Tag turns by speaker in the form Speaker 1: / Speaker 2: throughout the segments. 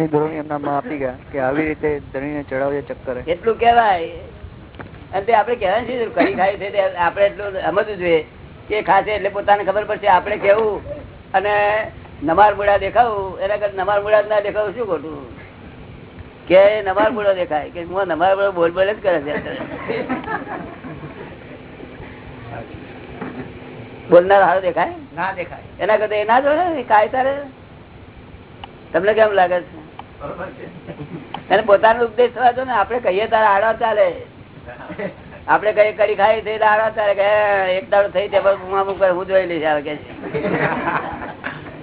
Speaker 1: આપી ગયા કે આવી રીતે ધણીને ચડાવે ચક્કર.
Speaker 2: એટલું કેવાય અને તે આપડે કહેવાય છે કરી ખાય છે આપડે એટલું સમજવું જોઈએ. કે ખાશે એટલે પોતાને ખબર પડશે. આપડે કેવું? અને નમાર મૂળા દેખાવું? એના કરતા નમાર મૂળા ના દેખાવું શું ખોટું? કે નમાર મૂળો દેખાય. કે હું નમાર મૂળો બોલ બોલ જ કરે છે બોલનાર સારો દેખાય?
Speaker 3: ના દેખાય.
Speaker 2: એના કરતા એ ના જોડે કાય તારે? તમને કેમ લાગે છે? એને પોતાનો ઉપદેશ થવાતો ને આપડે કહીએ તારે આડા ચાલે. આપડે કઈ કરી ખાઈ થઈ આડા ચાલે કે એક દાડો થઈ તે હું જોઈ લઈશ આવે કે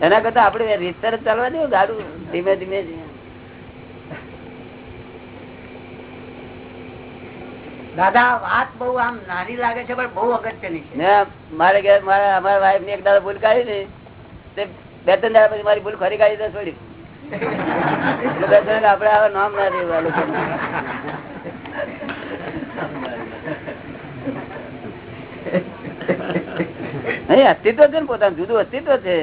Speaker 2: એના કરતા આપડે રીતસર ચાલવા દો ગાડું ધીમે ધીમે.
Speaker 3: દાદા વાત બહુ આમ નાની લાગે છે પણ બહુ અગત્યની છે.
Speaker 2: મારે ઘેર મારા અમારા વાઈફની એક દાડો ભૂલ કાઢી ને તે બે ત્રણ દાડા પછી મારી ભૂલ ખરી કાઢી તો છોડી. આપડે આવા નામ ના દેવા. નહીં અસ્તિત્વ છે ને પોતાનું જુદું અસ્તિત્વ છે.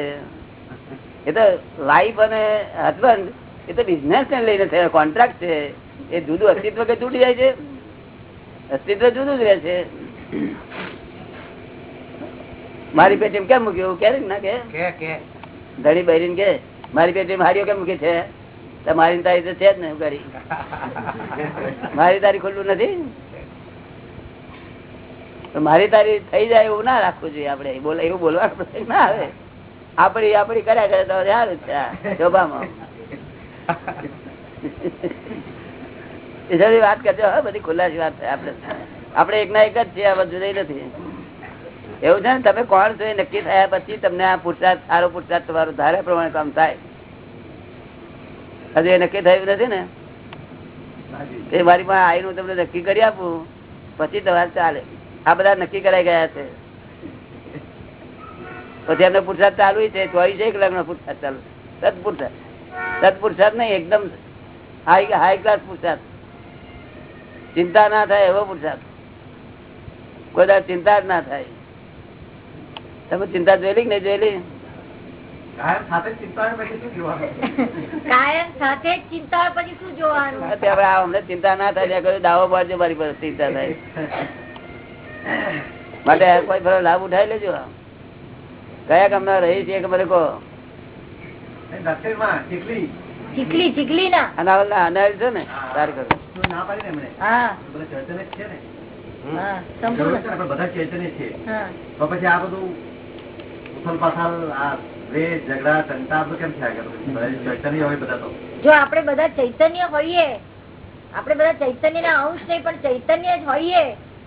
Speaker 2: એ તો લાઈફ અને હસબન્ડ એ તો બિઝનેસ ને લઈને થયો કોન્ટ્રાક્ટ છે. એ જુદું અસ્તિત્વ કે તૂટી જાય છે? અસ્તિત્વ જુદું જ રહે છે. મારી પેટી કેમ મૂક્યું? કે ના કે? ધડી બહેરી કે? મારી પેટી હારીઓ કેમ મૂકી છે? મારી તારી છે જ ને કરી મારી તારી ખુલ્લું નથી? મારી તારી થઈ જાય એવું ના રાખવું જોઈએ આપડે એવું બોલવાનું ના આવે. આપડી આપડી કર્યા કરે તો સારું છે શોભામાં. વાત કરજો, હા, બધી ખુલ્લાસી વાત છે આપડે આપડે એક ના એક જ છીએ, આ બધું નથી. એવું છે ને, તમે કોણ છો એ નક્કી થયા પછી તમને આ પુરસાદ સારો પુરસાદ તમારો ધારે પ્રમાણે કામ થાય. હજુ એ નક્કી થયું નથી ને? એ મારી પાસે આવીને તમને નક્કી કરી આપું, પછી તમારે ચાલે. આ બધા નક્કી કરાઈ ગયા છે. પછી એમને પુરસાદ ચાલુ છે, ચોવીસ એક નો પુરસાદ ચાલુ. સદપુરસાદ સદપુરસાદ નહીં, એકદમ હાઈ હાઈ ક્લાસ પુરસાદ ચિંતા ના થાય એવો પુરસાદ કોઈ ચિંતા જ ના થાય. તમે ચિંતા જોયેલી ને જોયેલી?
Speaker 3: કાયમ સાથે ચિંતા પછી શું જોવાનું?
Speaker 2: અમને ચિંતા ના થાય દાવો પાડજો મારી પર ચિંતા થાય. માટે કોઈ ફરો લાભ ઉઠાવી લેજો કયા ગામના રહી છે મને કહો
Speaker 4: ચીકલી ચીકલી ના
Speaker 2: અનાવલ અનાવલ છે ને? સારું કરું
Speaker 3: ના પાડી ને
Speaker 4: હા.
Speaker 3: બધા છે ને?
Speaker 4: હા સંપૂર્ણ.
Speaker 3: ને, બધા ચૈતન્ય છે તો પછી આ બધું
Speaker 4: જો આપણે બધા ચૈતન્ય હોઈએ આપણે બધા ચૈતન્ય ના અંશ નહીં પણ ચૈતન્ય જ હોઈએ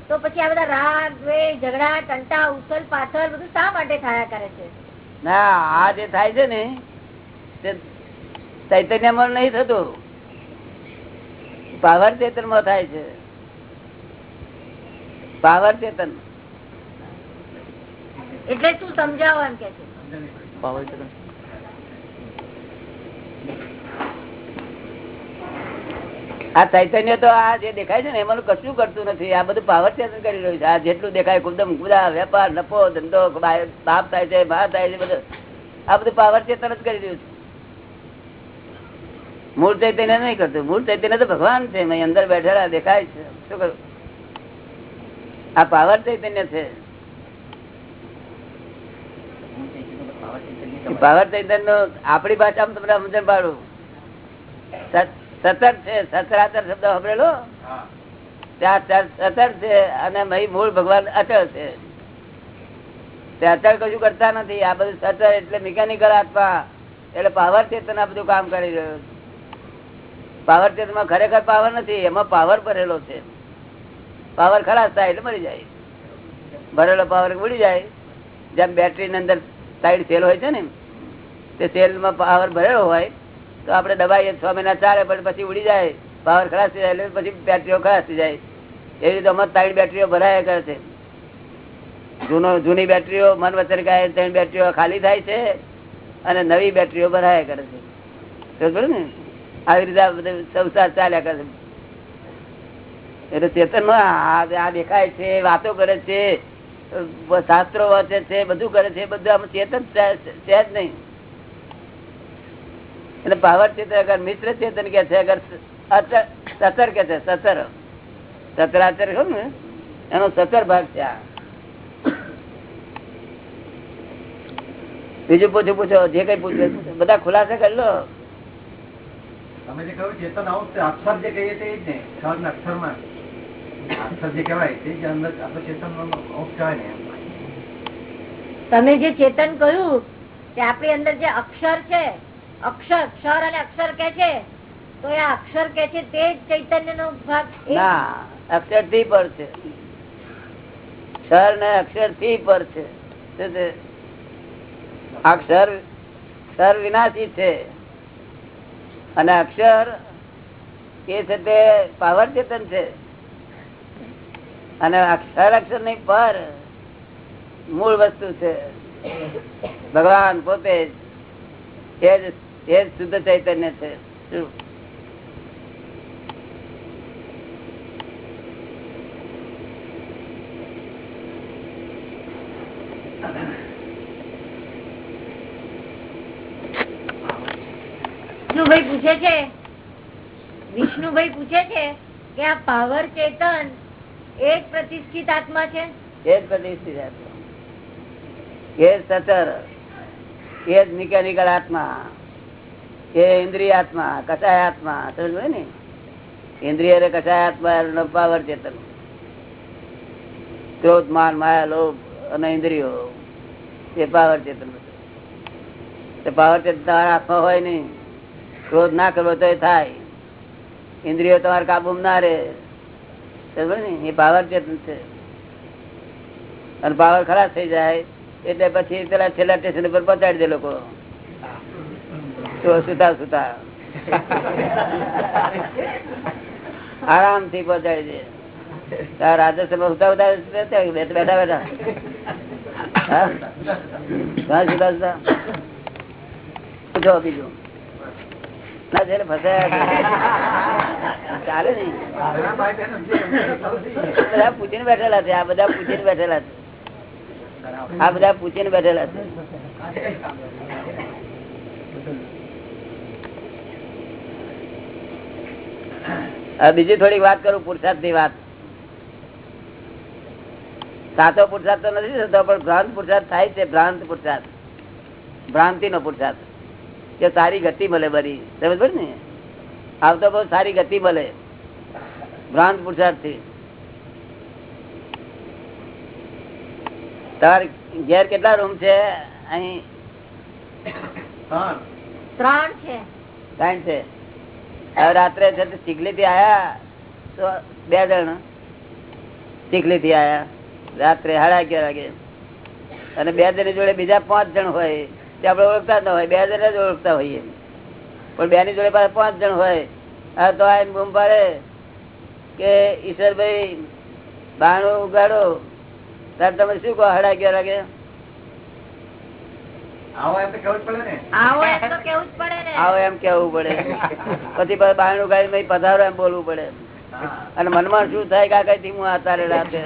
Speaker 4: તો પછી આ બધા રાગ દ્વેષ ઝઘડા ટંટા ઉછલ પાછળ બધું શા માટે થયા કરે છે?
Speaker 2: ના આ જે થાય છે ને તે ચૈતન્યમાં નહીં થતું. પાવર ચેતનમાં થાય છે. પાવર ચેતન.
Speaker 4: એટલે શું સમજાવો એમ કે
Speaker 2: આ ચૈતન્ય તો આ જે દેખાય છે ને, એમાં કશું કરતું નથી. આ બધું પાવર ચેતન કરી રહ્યું છે. આ જેટલું દેખાય કુદમ કુદા વેપાર, નફો, ધંધો બાપ થાય છે બા થાય છે, બધું. આ બધું પાવર ચેતન જ કરી રહ્યું છે. મૂળ ચૈતન્ય નહીં કરતું. મૂળ ચૈતન્ય તો ભગવાન છે. અંદર બેઠેલા દેખાય છે. શું કરું? આ પાવર ચૈતન્ય છે. પાવર ચૈતન નો આપણી ભાષામાં તમને સમજણ પાડું. સતર છે સતરાતર શબ્દ સાંભળેલો ત્યાં સતર છે અને મૂળ ભગવાન અચળ છે. તે અચળ કશું કરતા નથી. આ બધું સતર એટલે મિકેનિકલ આત્મા એટલે પાવર ચેતન આ બધું કામ કરી રહ્યો પાવર ચેતનમાં ખરેખર પાવર નથી એમાં પાવર ભરેલો છે. પાવર ખલાસ થાય એટલે મરી જાય. ભરેલો પાવર ઉડી જાય. જેમ બેટરી ની અંદર સાઈડ સેલ હોય છે ને તે સેલમાં પાવર ભરેલો હોય, તો આપણે દબાઈએ છ મહિના ચાલે, પણ પછી ઉડી જાય પાવર ખલાસ થઈ જાય પછી બેટરીઓ ખલાસ થઈ જાય. એવી રીતે અમારે ત્રણ બેટરીઓ ભરાયા કરે છે. જૂનો, જૂની બેટરીઓ મન વચન ગાય ત્રણ બેટરીઓ ખાલી થાય છે, અને નવી બેટરીઓ ભરાયા કરે છે. ને? આવી રીતે સંસાર ચાલ્યા કરે છે. એટલે ચેતન આ દેખાય છે, વાતો કરે છે. શાસ્ત્રો વાંચે છે, બધું કરે છે બધું આમાં ચેતન છે જ નહીં. એટલે પાવર ચેતન અગર મિત્ર ચેતન કે છે, અગર સતર કે છે સતર સતરાચર કહું ને? એનો સતર ભાગ છે બીજું પૂછો પૂછો, જે કઈ પૂછે. બધા ખુલાસા કરી લો.
Speaker 3: તમે જે કહ્યું ચેતન આવું અક્ષર જે કહીએ તે જ ને અક્ષરમાં
Speaker 4: તમે જે ચેતન કહ્યું કે આપણી અંદર જે અક્ષર છે અક્ષર ક્ષર અને અક્ષર કે છે તો એ અક્ષર કે છે તે જ ચૈતન્ય નો ભાગ
Speaker 2: અક્ષરથી પર છે. ક્ષર ને અક્ષરથી પર છે. છે? અક્ષર ક્ષર વિનાશી છે. અને અક્ષર એ છે તે પાવર ચેતન છે. અને અક્ષર અક્ષરની પર મૂળ વસ્તુ છે. ભગવાન પોતે એ જ શુદ્ધ ચૈતન્ય
Speaker 4: વિષ્ણુભાઈ પૂછે છે? વિષ્ણુભાઈ પૂછે છે કે આ પાવર ચેતન એ જ પ્રતિષ્ઠિત આત્મા છે?
Speaker 2: એ પ્રતિષ્ઠિત આત્મા. એ જ એ જ મિકેનિકલ આત્મા, એ ઇન્દ્રિય આત્મા કચાય આત્મા સમજ ને? ઇન્દ્રિય રે કસાય આત્મા પાવર ચેતન ક્રોધ, માન, માયા, લોભ અને ઇન્દ્રિયો, એ પાવર ચેતન પાવર ચેતન તમારા હાથમાં હોય નહીં. ક્રોધ ના કરવો તો થાય. ઇન્દ્રિયો તમારા કાબુ ના રહે. એ પાવર છે. અને પાવર ખરાબ થઈ જાય, એટલે પછી પેલા છેલ્લા સ્ટેશન પર પહોંચાડી દે લોકો. સુતા સુતા. આરામથી પહોંચાડી દે. રાજસ્થાન સુતા સુતા બેઠા બેઠા બેઠા? સુતા સુતા. બીજું. ના, છે ચાલે નઈ બધા પૂછીને બેઠેલા છે, આ બધા પૂછીને બેઠેલા છે. આ બધા પૂછીને બેઠેલા છે. બીજી થોડીક વાત કરું પુરુષાર્થની વાત. સાચો પુરુષાર્થ તો નથી થતો, પણ ભ્રાંત પુરુષાર્થ થાય છે, ભ્રાંત પુરુષાર્થ. ભ્રાંતિ નો પુરુષાર્થ. કે સારી ગતિ મળે બરી સમજ ને? આવતો બહુ સારી ગતિ મળે. ભ્રાંત પુરુષાર્થથી તમારે ઘેર કેટલા રૂમ છે અહી?
Speaker 3: ત્રણ.
Speaker 4: છે.
Speaker 2: ત્રણ છે. હવે રાત્રે છે ચીખલી થી આયા તો બે જણ. ચીખલી થી આયા. રાત્રે સાડા અગિયાર વાગે. અને બે જણ જોડે બીજા પાંચ જણ હોય. તે આપડે ઓળખતા જ ન હોય બે જણા જ ઓળખતા હોઈએ. પણ બે ની જોડે પાસે પાંચ જણ હોય હા તો આ બૂમ પાડે કે ઈશ્વરભાઈ બાણું ઉગાડો. ત્યારે તમે શું કહો હડા અગિયાર વાગે
Speaker 3: આવો એમ કેવું પડે ને.
Speaker 4: આવો એમ તો કેવું જ પડે ને.
Speaker 2: આવો એમ કેવું પડે. પછી બાણું ઉગાડી પધારો એમ બોલવું પડે. અને મનમાં શું થાય કે આ કઈ ધીમું આતારે રાતે?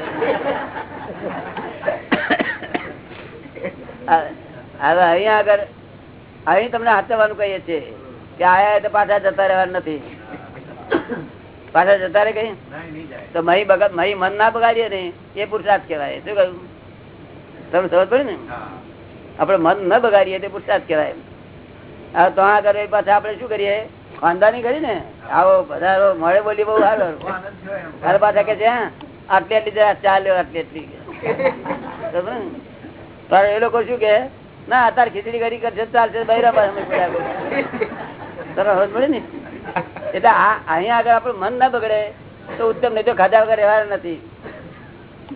Speaker 2: હવે અહીંયા આગળ અહીં તમને હાથવાનું કહીએ છીએ કે આયા તો પાછા જતા રહેવાનું નથી. પાછા જતા રહે કઈ. તો મહી બગત મહી મન ના બગાડીએ ને એ પુરુષાર્થ કહેવાય. શું કહ્યું? તમને સમજ પડે ને?
Speaker 3: હા.
Speaker 2: આપડે મન ન બગાડીએ તે પુરુષાર્થ કહેવાય હવે તો આ કરે પાછા આપડે શું કરીએ? ખાનદાની કરી ને? આવો બધા મળે બોલી બહુ
Speaker 3: હાલ.
Speaker 2: તારે પાછા કે છે "હા, આટલી આટલી જરા ચા લ્યો આટલી. આટલી? એ લોકો શું કે ના અત્યારે ખીચડી કરી કરશે ચાલશે, બૈરા પાસે અમે બોલ્યા કરું." તને સમજ પડી ને? એટલે અહીંયા આગળ આપણું મન ના બગડે, તો ઉત્તમ નહીં તો ખાધા વગર રહેવાના નથી.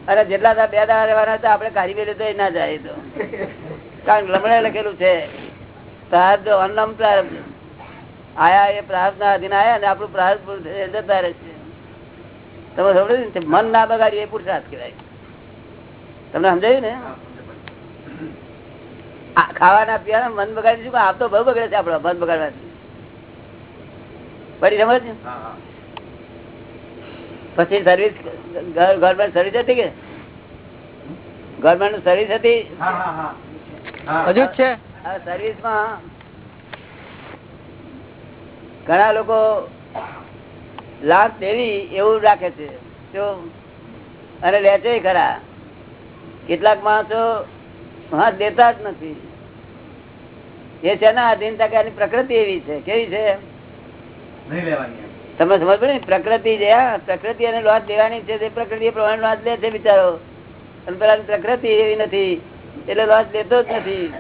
Speaker 2: અને જેટલા બે દાડા રહેવાના હતા, આપણે કાઢી બેઠે તો એ ના જાય તો. કારણ લમણે લખેલું છે, પ્રાર્થ અન્નમ આયા એ પ્રાર્થના અધીન આયા અને આપણું પ્રાર્થ જતા રહેશે તમે સમજો મન ના બગાડ્યું એ પુરુષાર્થ કહેવાય. તમને સમજાયું ને? ખાવાના પીવાના મન બગાડી શું આપ તો બહુ બગડે છે આપડે મન બગાડવાથી પડી સમજ ને?
Speaker 3: હા, હા.
Speaker 2: પછી સર્વિસ ગવર્મેન્ટ સર્વિસ હતી કે ગવર્મેન્ટ સર્વિસ હતી
Speaker 3: હા, હા, હા. હા.
Speaker 1: હજુ છે
Speaker 2: સર્વિસમાં ઘણા લોકો લાભ દેવી એવું રાખે છે અને લે છે ખરા કેટલાક માણસો હાથ દેતા જ નથી. એ છે ના અધીનતા કે પ્રકૃતિ એવી છે? કેવી છે. તમે સમજ પડે પ્રકૃતિ હા પ્રકૃતિ અને લોટ દેવાની છે તે પ્રકૃતિ પ્રમાણે લોટ લે છે બિચારો. અને પેલા પ્રકૃતિ એવી નથી. એટલે લોટ લેતો જ નથી.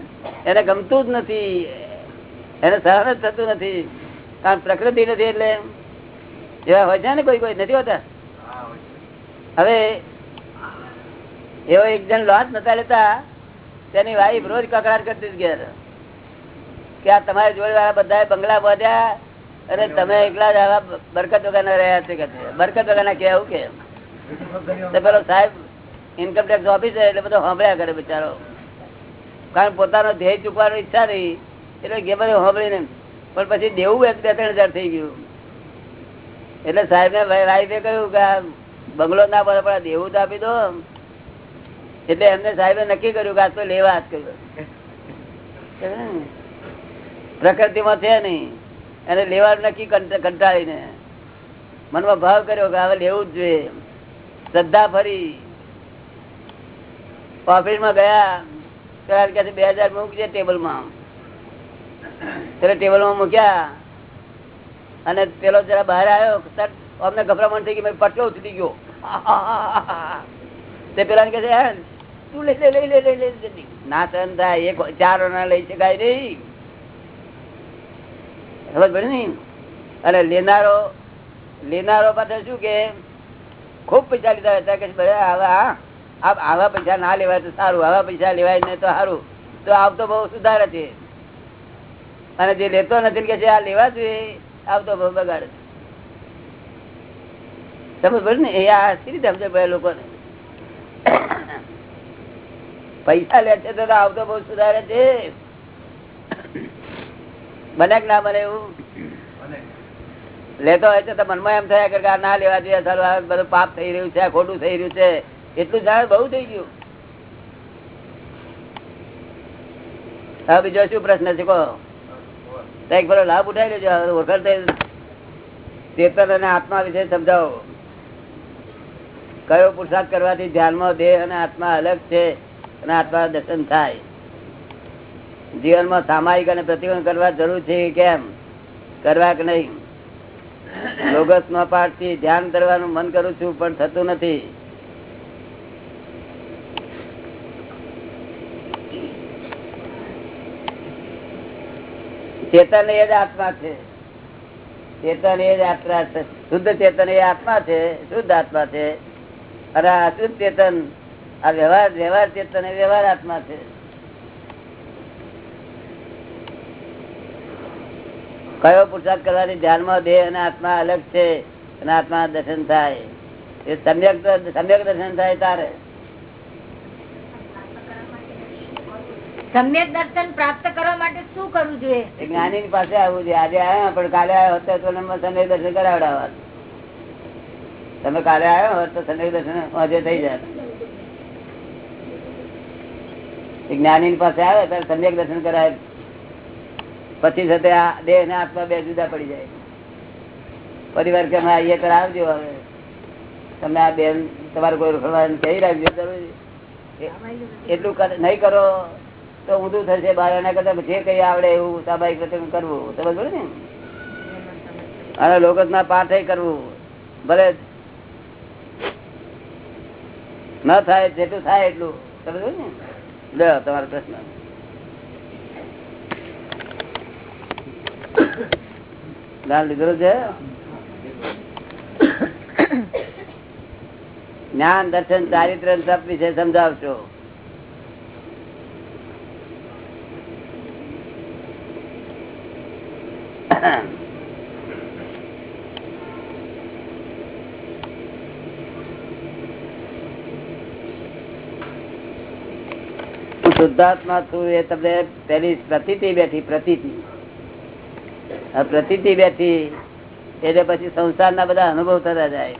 Speaker 2: એને ગમતું જ નથી. એને સહન જ થતું નથી. કારણ પ્રકૃતિ નથી એટલે એવા હોય છે ને કોઈ કોઈ? નથી હોતા?
Speaker 3: હા.
Speaker 2: હવે એવો એક જણ લોટ નતા લેતા. તેની વાઈફ રોજ કકડાટ કરતી ઘેર. કે આ તમારી જોડે વાળા બધા બંગલા બાંધ્યા અને તમે એકલા જ આવા બરકત વગરના રહ્યા છે કે બરકત વગરના કે આવું કે? પેલો સાહેબ ઇન્કમ ટેક્સ ઓફિસર એટલે બધો સાંભળ્યા કરે બિચારો. કારણ પોતાનો ધ્યેય ચૂકવાની ઈચ્છા નહીં એટલે કે બધું સાંભળીને પણ પછી દેવું બે બે ત્રણ હજાર થઈ ગયું. એટલે સાહેબ ને વાઈફે કહ્યું કે બંગલો ના પડે પણ દેવું તો આપી દો. એટલે એમને સાહેબે નક્કી કર્યું કે આ તો લેવા જ કર્યું. પ્રકૃતિમાં છે નહીં. અને લેવાનું નક્કી કંટ- કંટાળીને. મનમાં ભાવ કર્યો કે હવે લેવું જ જોઈએ. શ્રદ્ધા ફરી. ઓફિસમાં ગયા. કે બે હજાર મૂકજે ટેબલમાં. પેલા ટેબલમાં મૂક્યા. અને પેલો જરા બહાર આવ્યો સર અમને ગભરામણ થઈ ગઈ. પટલો ઉતરી ગયો. તે પેલા કે છે "હે, ના તન થાય, એક ચાર ના લઈ શકાય નહીં ખબર પડે ને? અને લેનારો લેનારો પાછળ શું કે, ખૂબ પૈસા લીધા હતા કે આવા પૈસા ના લેવાય તો સારું, આવા પૈસા લેવાય નહીં તો સારું. તો આવતો બહુ સુધારે છે. અને જે લેતો નથી કે આ લેવા જોઈએ આવતો બહુ બગાડે સમજ પડે ને? એ આ સી રીતે સમજે લોકોને? પૈસા લે છે તો આવતો બહુ સુધારે છે. બને ના બને એવું? લેતો હોય તો મનમાં એમ થયા કે ના લેવા જોઈએ સારું બધું પાપ થઈ રહ્યું છે ખોટું થઈ રહ્યું છે. એટલું જાણ બહુ થઈ ગયું. હવે બીજો શું પ્રશ્ન છે, કહો? એક ફરો લાભ ઉઠાવી લેજો વખત ચેતન અને આત્મા વિશે સમજાવો. કયો પુરુષાર્થ કરવાથી ધ્યાનમાં દેહ અને આત્મા અલગ છે? અને આત્મા દર્શન થાય. જીવનમાં સામાયિક અને પ્રતિબંધ કરવા જરૂર છે કેમ? કરવા કે નહીં? લોગસ નો પાડથી ધ્યાન કરવાનું મન કરું છું, પણ થતું નથી. ચેતન એ જ આત્મા છે. ચેતન એ જ આત્મા છે. શુદ્ધ ચેતન એ આત્મા છે, શુદ્ધ આત્મા છે. અને અશુદ્ધ ચેતન આ વ્યવહાર વ્યવહાર ચેતન વ્યવહાર આત્મા છે. કયો પુરસાદ કરવાથી ધ્યાનમાં દેહ અને આત્મા અલગ છે અને આત્મા દર્શન થાય? એ સમ્યક સમ્યક દર્શન થાય તારે.
Speaker 4: સમ્યક દર્શન પ્રાપ્ત કરવા માટે શું કરવું જોઈએ?
Speaker 2: જ્ઞાની પાસે આવવું છે આજે આવ્યા પણ કાલે આવ્યો હતો તો સમ્યક દર્શન કરાવડાવવા. તમે કાલે આવ્યો તો સમ્યક દર્શન આજે થઈ જાય. જ્ઞાની પાસે આવે ત્યારે સમ્યક દર્શન કરાય. પછી સાથે આ દેહ ને આત્મા બે જુદા પડી જાય. પરિવાર કે અમે કરાવજો હવે. તમે આ બેન તમારે કોઈ કહી રાખજો એટલું નહીં કરો તો ઊંધું થશે બાર એના કરતા જે કઈ આવડે એવું સ્વાભાવિક રીતે કરવું સમજ ને? અને લોકો ના પાઠ કરવું ભલે ન થાય, જેટલું થાય એટલું. સમજ ને? તમારો પ્રશ્ન. જ્ઞાન લીધેલું છે? જ્ઞાન દર્શન ચારિત્ર તપ વિશે સમજાવશો. હું શુદ્ધાત્મા છું એ તમને પેલી પ્રતિતિ બેઠી, પ્રતિતિ. આ પ્રતિતિ બેઠી, એટલે પછી સંસારના બધા અનુભવ થતા જાય.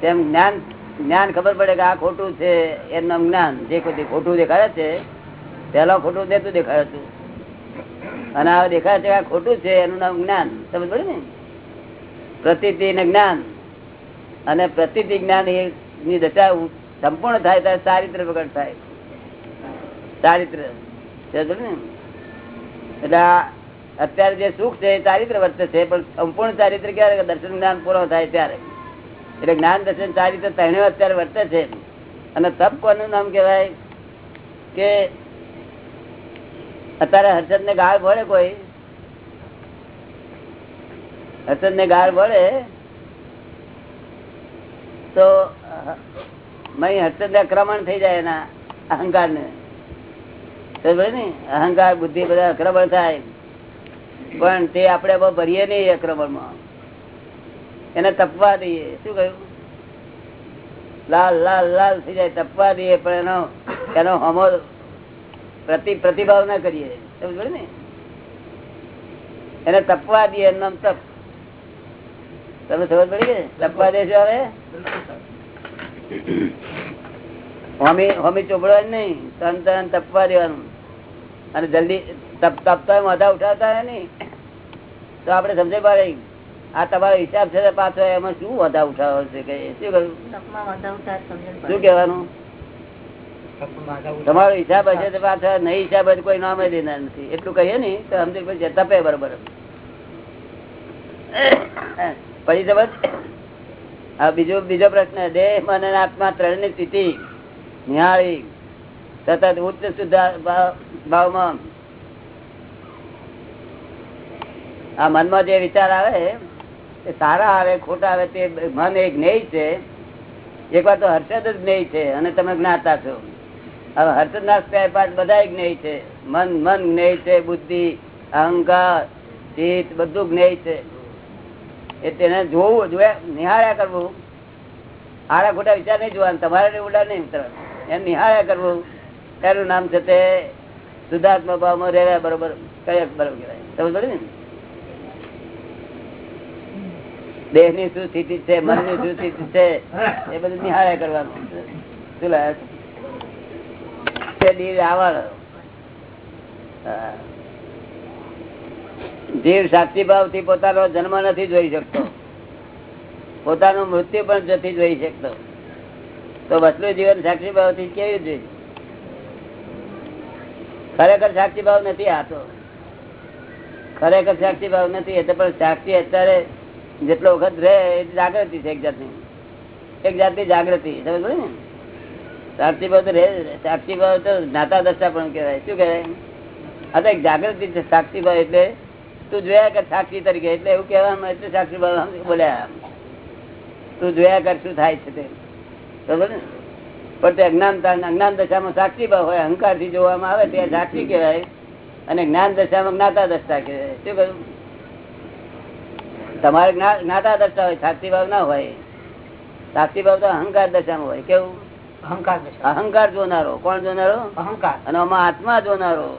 Speaker 2: તેમ જ્ઞાન જ્ઞાન ખબર પડે કે આ ખોટું છે એમનું જ્ઞાન. જે ખોટું દેખાડે છે પેલા ખોટું દેતું દેખાડે હતું અને આ દેખાય છે આ ખોટું છે, એનું નામ જ્ઞાન. સમજ પડે ને? પ્રતિતિ જ્ઞાન. અને પ્રતિતિ જ્ઞાન એ- ની દશા સંપૂર્ણ થાય ત્યારે ચારિત્ર પ્રગટ થાય. ચારિત્ર એટલે અત્યારે જે સુખ છે એ ચારિત્ર વર્તે છે, પણ સંપૂર્ણ ચારિત્ર ક્યારે? દર્શન જ્ઞાન પૂરો થાય ત્યારે. એટલે જ્ઞાન, દર્શન, ચારિત્ર ત્રણેય અત્યારે વર્તે છે. અને તપ કોનું નામ કહેવાય? કે અત્યારે હર્ષદ ને ગાળ ભળે કોઈ? હર્ષદ ને ગાળ ભળે? તો હર્ષદ ને આક્રમણ થઈ જાય એના અહંકાર ને અહંકાર, બુદ્ધિ બધા આક્રમણ થાય. પણ તે આપણે ભરીએ નહીં આક્રમણમાં એને તપવા દઈએ. શું કહ્યું? લાલ લાલ લાલ થઈ જાય, તપવા દઈએ, પણ એનો એનો હમો પ્રતિ પ્રતિભાવ ના કરીએ. સમજ ને? એને તપવા દઈએ એનું નામ તપ. તમે ખબર પડી ગઈ તપવા દેશો હવે? હોમી હોમી ચોપડવાનું નહીં. તન તન તપવા દેવાનું. અને જલ્દી તપ તપતા માથા ઉઠાવતા નહીં તો આપડે સમજે પડે આ તમારો હિસાબ છે પાછો એમાં શું વધા ઉઠાવો છે કે શું કહ્યું? શું કેવાનું તમારો હિસાબ હશે તો પાછા નહીં હિસાબ હોય કોઈ નામે દેનાર નથી. એટલું કહીએ ને તો સમજે પછી તપે બરોબર. પછી સમજ હા બીજો બીજો પ્રશ્ન દેહ મન અને આત્મા ત્રણની સ્થિતિ. નિહાળી સતત ઉચ્ચ સુધા ભાવમાં. આ મનમાં જે વિચાર આવે એ સારા આવે, ખોટા આવે, તે મન એક જ્ઞેય છે. એક વાર તો હર્ષદ જ જ્ઞેય છે અને તમે જ્ઞાતા છો. હવે હર્ષદ ના સ્પેર પાઠ બધા જ્ઞેય છે. મન મન જ્ઞેય છે, બુદ્ધિ, અહંકાર, ચિત્ત, બધું જ્ઞેય છે. એ તેને જોવું, જોયા, નિહાળ્યા કરવું. આડા ખોટા વિચાર નહીં જોવાનું, તમારે ઉડા નહીં મિત્ર એમ નિહાળ્યા કરવું. એનું નામ છે તે શુદ્ધાત્મા ભાવમાં રહેવા બરોબર, કયા બરોબર કહેવાય? સમજ ને? દેહની શું સ્થિતિ છે મનની શું સ્થિતિ છે, એ બધું નિહાળ્યા કરવાનું. જીવ સાક્ષી ભાવથી પોતાનો જન્મ નથી જોઈ શકતો. પોતાનું મૃત્યુ પણ નથી જોઈ શકતો. તો વસલું જીવન સાક્ષી ભાવથી કેવી જોઈએ ખરેખર સાક્ષી ભાવ નથી આતો ખરેખર સાક્ષી ભાવ નથી એટલે પણ સાક્ષી અત્યારે જેટલો વખત રહે એ જાગૃતિ છે એક જાતની. એક જાતની જાગૃતિ, સમજ ને? સાક્ષી ભાવ તો રહે સાક્ષી ભાવ તો જ્ઞાતા દશા પણ કહેવાય. શું કહેવાય? આ તો એક જાગૃતિ છે સાક્ષી ભાવ એટલે તું જોયા કર સાક્ષી તરીકે, એટલે એવું કહેવામાં એટલે સાક્ષી ભાવ બોલ્યા તું જોયા કર શું થાય છે તે. બરોબર ને? પણ તે અજ્ઞાનતા અજ્ઞાન દશામાં સાક્ષી ભાવ હોય અહંકારથી જોવામાં આવે ત્યાં સાક્ષી કહેવાય. અને જ્ઞાન દશામાં જ્ઞાતા દશા કહેવાય. શું કહ્યું? તમારે જ્ઞાતા દશા હોય સાક્ષી ભાવ ના હોય. સાક્ષી ભાવ તો અહંકાર દશામાં હોય. કેવું?
Speaker 5: અહંકાર
Speaker 2: અહંકાર જોનારો. કોણ જોનારો?
Speaker 5: અહંકાર.
Speaker 2: અને આમાં આત્મા જોનારો.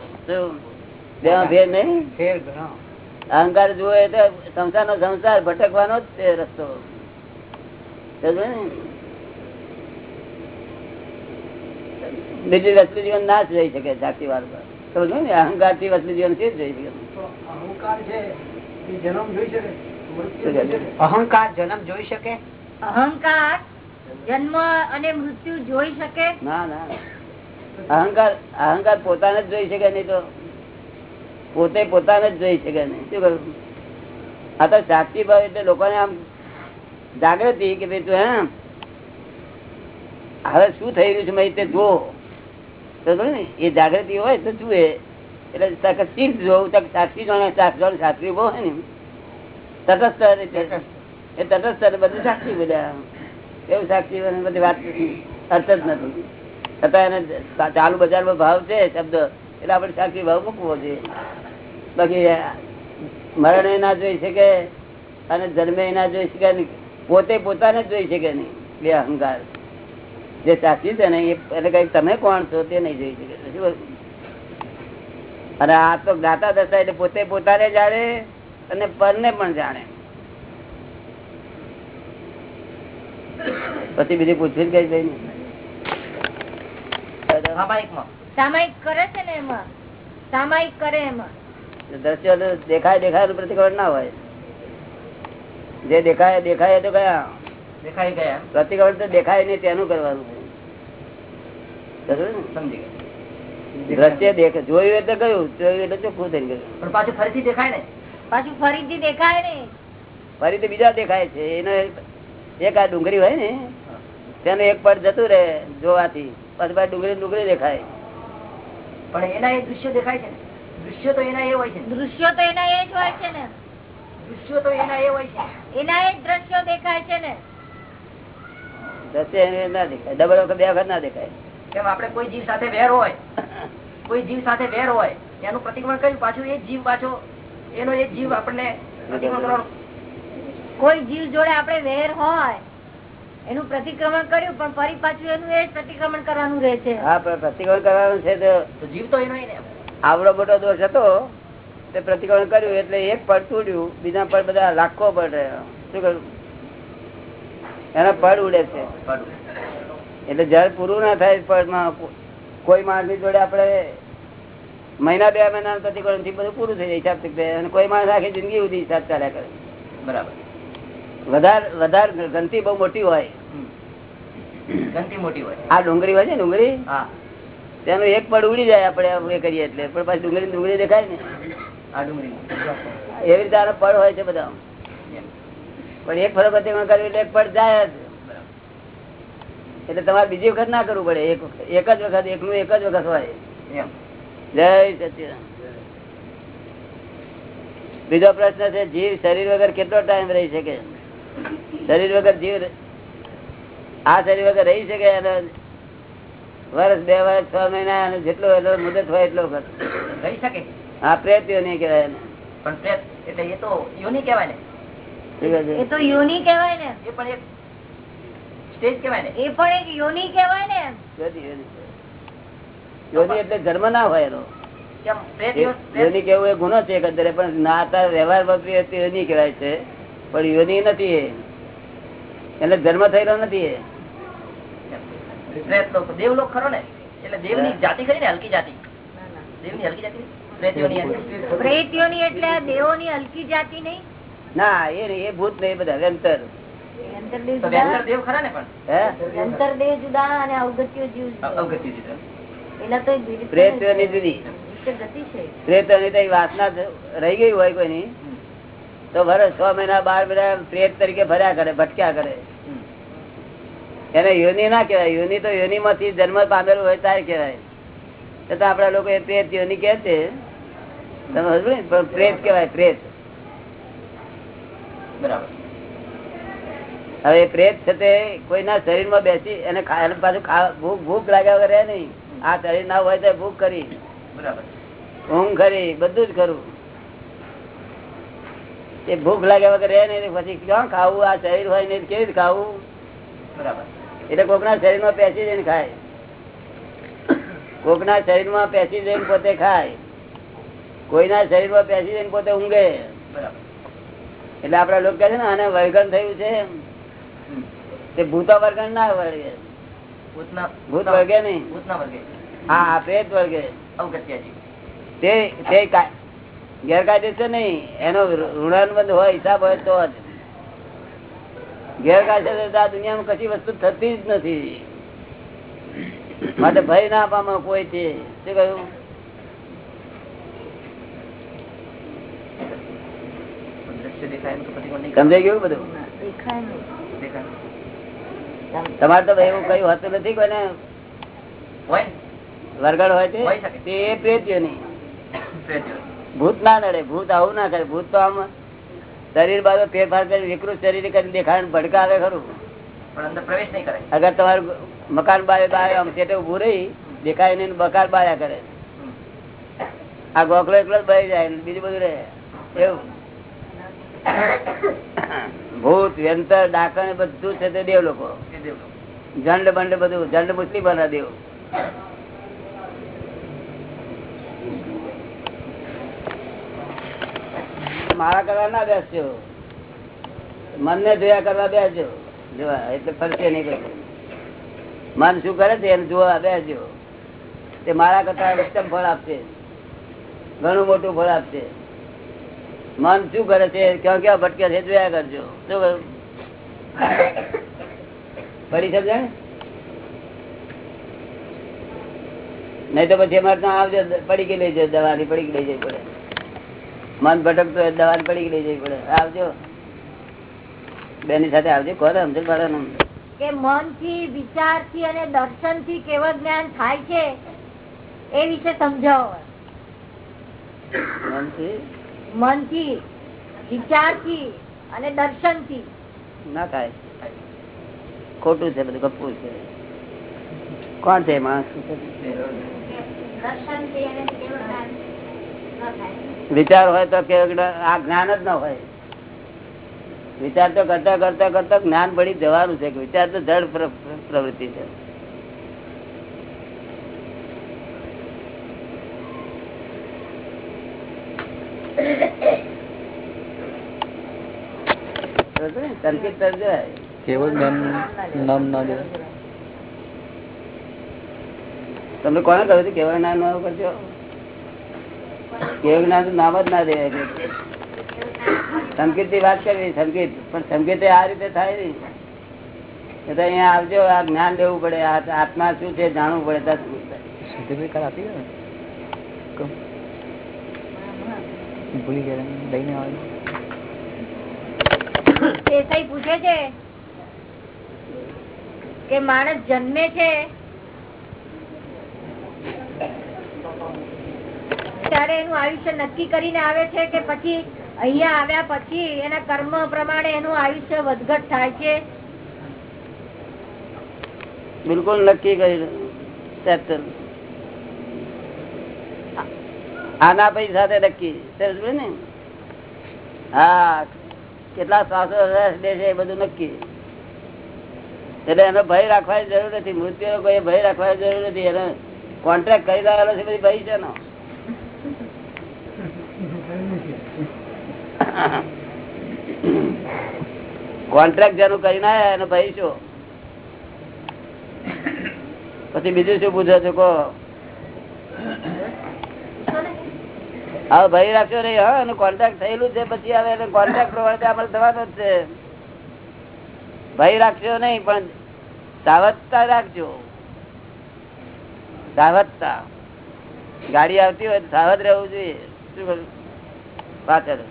Speaker 2: ફેર નહીં? અહંકાર જુએ તો સંસાર નો સંસાર ભટકવાનો જ રસ્તો. ને? બીજું વસ્તુ જીવન ના જ રહી શકે વાર સમજો ને? અહંકારથી વસ્તુ જીવનથી જ રહી શકે.
Speaker 3: અહંકાર જન્મ જોઈ શકે? મૃત્યુ જોઈ શકે?
Speaker 5: અહંકાર જન્મ જોઈ શકે?
Speaker 4: અહંકાર જન્મ અને મૃત્યુ જોઈ શકે?
Speaker 2: ના ના. અહંકાર અહંકાર પોતાને જ જોઈ શકે નહીં તો પોતે પોતાને જ જોઈ શકે નહીં. શું કરું આ તો સાક્ષી ભાવ એટલે લોકોને આમ જાગૃતિ કે ભાઈ તું હે હવે શું થઈ રહ્યું છે મેં તે જો ને, એ જાગૃતિ હોય તો જુએ. એટલે તક ચીજ જોવું તક સાક્ષી જોડે સાક્ષી સાક્ષી બહુ હોય ને તટસ્થ એ તટસ્થ બધું સાક્ષી બધા એવું સાક્ષી બધી વાત અર્થ જ નથી. છતાં એને ચાલુ બજારમાં ભાવ છે, શબ્દ. એટલે આપણે સાક્ષી ભાવ મૂકવો જોઈએ બાકી મરણ ના જોઈ શકે અને જન્મે ના જોઈ શકે. પોતે પોતાને જોઈ શકે નહીં. બે અહંકાર. જે સાચી છે ને એ એટલે કઈ તમે કોણ છો તે નહીં જોઈ શકે. અને આ તો ગાતા દશા એટલે પોતે પોતાને જાણે અને પરને પણ જાણે. પછી બીજી પૂછવી કઈ કઈ
Speaker 4: સામાયિક કરે છે ને એમાં. સામાયિક કરે એમાં.
Speaker 2: દ્રશ્યો તો દેખાય દેખાય પ્રતિક્રમણ ના હોય. જે દેખાય દેખાય તો કયા?
Speaker 3: દેખાઈ ગયા
Speaker 2: પ્રતિક્રમણ તો દેખાય નહીં તેનું કરવાનું છે. સમજ્યું ને?
Speaker 3: સમજી
Speaker 2: દ્રશ્ય દેખ જોયું એટલે ગયું જોયું એટલે ચોખ્ખું થઈને ગયું
Speaker 3: પણ પાછું ફરીથી દેખાય ને?
Speaker 4: પાછું ફરીથી દેખાય ને?
Speaker 2: ફરીથી બીજા દેખાય છે. એનો એક- આ ડુંગળી હોય ને તેનું એક પડ જતું રહે જોવાથી. પછી પાછી ડુંગળી ડુંગળી દેખાય.
Speaker 3: પણ એના એ દૃશ્ય દેખાય છે ને? દૃશ્ય તો એના એ હોય છે
Speaker 4: દૃશ્યો તો એના એ જ હોય છે ને?
Speaker 3: દૃશ્ય તો એના એ હોય છે.
Speaker 4: એના એ દ્રશ્યો દેખાય છે ને?
Speaker 2: દ્રશ્ય ના દેખાય. ડબલ વખત બે વખત ના દેખાય.
Speaker 3: કેમ આપણે કોઈ જીવ સાથે વેર હોય? કોઈ જીવ સાથે વેર હોય એનું પ્રતિક્રમણ કર્યું? પાછું એ જીવ પાછો એનો એ જીવ આપણને પ્રતિક્રમણ
Speaker 4: કોઈ જીવ જોડે આપણે વેર હોય એનું પ્રતિક્રમણ કર્યું પણ ફરી પાછું એનું એ પ્રતિક્રમણ કરવાનું રહે છે.
Speaker 2: હા પ્રતિક્રમણ કરવાનું છે તો
Speaker 3: તો જીવ તો એનો
Speaker 2: આવડો મોટો દોષ હતો. તે પ્રતિક્રમણ કર્યું એટલે એક પડ તૂટ્યું બીજા પડ બધા લાખો પડ રહ્યો. શું કર્યું એના પડ ઉડે છે. એટલે જયારે પૂરું ના થાય પડમાં કોઈ માણસ જોડે આપણે મહિના બે મહિના પ્રતિકરણથી બધું પૂરું થઈ જાય હિસાબથી. અને કોઈ માણસ આખી જિંદગી સુધી હિસાબ ચાલ્યા કરે.
Speaker 3: બરાબર.
Speaker 2: વધારે વધારે ગંતી બહુ મોટી હોય.
Speaker 3: ગંતી મોટી હોય.
Speaker 2: આ ડુંગળી હોય છે ડુંગળી?
Speaker 3: હા.
Speaker 2: તેનું એક પડ ઉડી જાય આપણે એ કરીએ એટલે. પણ પાછી ડુંગળી ડુંગળી દેખાય ને?
Speaker 3: આ ડુંગળી.
Speaker 2: એવી રીતે આનો પડ હોય છે બધા પણ એક ફરક પ્રતિક્રમણ કર્યું એટલે એક પડ જાય જ. એટલે તમારે બીજી વખત ના કરવું પડે. એક એક જ વખત એકનું એક જ વખત હોય. જય સચિદાનંદ. બીજો પ્રશ્ન છે જીવ શરીર વગર કેટલો ટાઈમ રહી શકે? શરીર વગર જીવ આ શરીર વગર રહી શકે? અને વર્ષ બે વર્ષ છ મહિના અને જેટલો એટલો મુદત હોય એટલો
Speaker 3: રહી શકે.
Speaker 2: આ પ્રેત નહીં કહેવાય
Speaker 3: પણ પ્રેત એટલે એ તો યોની કહેવાય ને?
Speaker 4: એ તો યોની કહેવાય ને.
Speaker 3: એ પણ એક સ્ટેજ કહેવાય ને.
Speaker 4: એ પણ એક યોની કહેવાય ને.
Speaker 2: યોની, યોની. યોની એટલે જન્મ ના હોય એનો.
Speaker 3: કેમ? પ્રેત
Speaker 2: એ-
Speaker 3: યો- પ્રેત-
Speaker 2: યોની કેવું એ ગુનો છે એકંદરે પણ ના તાર વ્યવહાર વપરી હતી યોની કહેવાય છે. પણ યોની નથી એટલે ધર્મ થયેલો નથી
Speaker 3: દેવલોક ખરો ને. એટલે દેવની જાતિ ખરી ને હલકી જાતિ. દેવની હલકી જાતિ? પ્રેત યોની હલકી.
Speaker 4: પ્રેત યોની એટલે દેવો દેવોની હલકી જાતિ નહીં.
Speaker 2: ના એ એ ભૂત નહીં બધા
Speaker 3: વેંતર.
Speaker 2: રહી ગઈ હોય કોઈની. તો વર્ષ છ મહિના બાર બધા પ્રેત તરીકે ભર્યા કરે ભટક્યા કરે. એને યોની ના કેવાય યોની તો યોની માંથી જન્મ પામેલું હોય ત્યારે કેવાય છતાં આપડા લોકો એ પ્રેત યોની કે છે તમે પ્રેત કેવાય પ્રેત.
Speaker 3: બરાબર.
Speaker 2: હવે પ્રેત છે તે કોઈના શરીરમાં બેસી એને પાછું ભૂખ ભૂખ લાગ્યા વગર રહે નહીં. આ શરીર ના હોય તો ભૂખ કરી.
Speaker 3: બરાબર.
Speaker 2: ઊંઘ કરી બધું જ કરું. એ ભૂખ લાગ્યા વગર રહે નહીં પછી ક્યાં ખાવું? આ શરીર હોય નહીં કેવી રીતે ખાવું?
Speaker 3: બરાબર.
Speaker 2: એટલે કોકના શરીરમાં પેસી જઈને ખાય. કોકના શરીરમાં પેસી જઈને પોતે ખાય. કોઈના શરીરમાં પેસી જઈને પોતે ઊંઘે.
Speaker 3: બરાબર.
Speaker 2: એટલે આપડા લોકો કહે છે ને આને વર્ગણ થયું છે. તે ભૂતો વર્ગણ ના વર્ગે ભૂત વર્ગે નહીં.
Speaker 3: વર્ગે
Speaker 2: હા પ્રેત વર્ગે તે તે ગેરકાયદેસર નહીં. એનો ઋણાનુબંધ હોય હિસાબ હોય તો જ. ગેરકાયદેસર આ દુનિયામાં કશી વસ્તુ થતી જ નથી. માટે ભય ના આપવામાં કોઈ છે. શું કહ્યું
Speaker 3: દ્રશ્ય દેખાય એમ તો પ્રતિક્રમણ નહીં
Speaker 2: સમજાઈ ગયું બધું?
Speaker 4: દેખાય નહીં.
Speaker 3: દેખાય
Speaker 2: તમારે તો એવું કયું હતું નથી કોઈને? વરગડ હોય છે તે એ પ્રેત્યો નહીં ભૂત ના નડે ભૂત આવું ના કરે. ભૂત તો આમ શરીર બાજુ ફેરફાર કરી વિકૃત શરીર કરી દેખાય ભડકા ભડકાવે ખરું.
Speaker 3: પ્રવેશ નહીં કરે
Speaker 2: અગર તમારું મકાન બાય બાય આમ તે ઉભું રહી દેખાય નહીં ને બકાર બાયા કરે. આ ગોકળો એકલો જ ભાઈ જાય બીજું બધું રહે. એવું. ભૂત વ્યંતર ડાકણ બધું છે તે દેવ લોકો. જંડ બંડ બધું જંડ મુસ્લિમ બના દેવ. મારા કરવા ના બેસજો. મનને જોયા કરવા બેસજો. જોવા એટલે ફરશે નહીં કશું મન શું કરે છે એને જોવા બેસજો. તે મારા કરતા ઉત્તમ ફળ આપશે. ઘણું મોટું ફળ આપશે. મન શું કરે છે? ક્યાં ક્યાં ભટકે છે? જોયા કરજો. શું કહ્યું? પડી સમજાય નહીં તો પછી અમારે ત્યાં આવજો પડી ગઈ લઈ જાય દવાની પડી લઈ જવી પડે. મન ભટકતો હોય દવાની પડી લઈ જવી પડે. આવજો. બેની સાથે આવજો. કોને સમજણ પડે
Speaker 4: કે મનથી વિચારથી અને દર્શનથી કેવળ જ્ઞાન થાય છે એ વિશે સમજાવો.
Speaker 2: મનથી?
Speaker 4: મનથી વિચારથી અને દર્શનથી
Speaker 2: ના થાય. ખોટું છે બધું ગપુ છે. કોણ છે માણસ? વિચાર હોય તો કે આ જ્ઞાન જ ન હોય. વિચાર તો કરતા કરતા કરતા જ્ઞાન પડી જવાનું છે વિચાર તો પ્ર- પ્રવૃત્તિ છે બરોબર ને? સંકેત.
Speaker 1: કેવળ નામ ના દે
Speaker 2: તમે કોને કહ્યું હતું કેવળ નામનું કરજો? કેવળ નામ નામ જ ના દેવાય સંકેતની વાત કરવી સંકેત. પણ સંકેત આ રીતે થાય નઈ એટલે અહીંયા આવજો આ જ્ઞાન લેવું પડે આત્મા શું છે જાણવું પડે
Speaker 1: સર્ટિફિકેટ આપી દે ભૂલી ગયા લઈને આવે
Speaker 4: દેસાઈ પૂછે છે કે માણસ જન્મે છે? ત્યારે એનું આયુષ્ય નક્કી કરીને આવે છે કે પછી અહિયાં આવ્યા પછી એના કર્મ પ્રમાણે એનું આયુષ્ય વધઘટ થાય છે?
Speaker 2: બિલકુલ નક્કી કરી આના પૈસા સાથે નક્કી. ને? હા કેટલા શ્વાસો છે એ બધું નક્કી. એટલે એનો ભય રાખવાની જરૂર નથી. મૃત્યુ કોઈ ભય રાખવાની જરૂર નથી. એને કોન્ટ્રાક્ટ કરી લાવેલો છે બધી ભય છે નો કોન્ટ્રાક્ટ જેનું કરી ના એનો ભય શું? પછી બીજું શું પૂછો છો, કહો? હવે ભાઈ રાખ્યો નહીં. હા, એનું કોન્ટ્રાક્ટ થયેલું છે પછી હવે એને કોન્ટ્રાક્ટ પ્રમાણે અમલ થવાનો છે. ભાઈ રાખ્યો નહીં, પણ સાવધતા રાખજો. સાવધતા ગાડી આવતી હોય સાવધ રહેવું જોઈએ. શું કરું? પાછળ.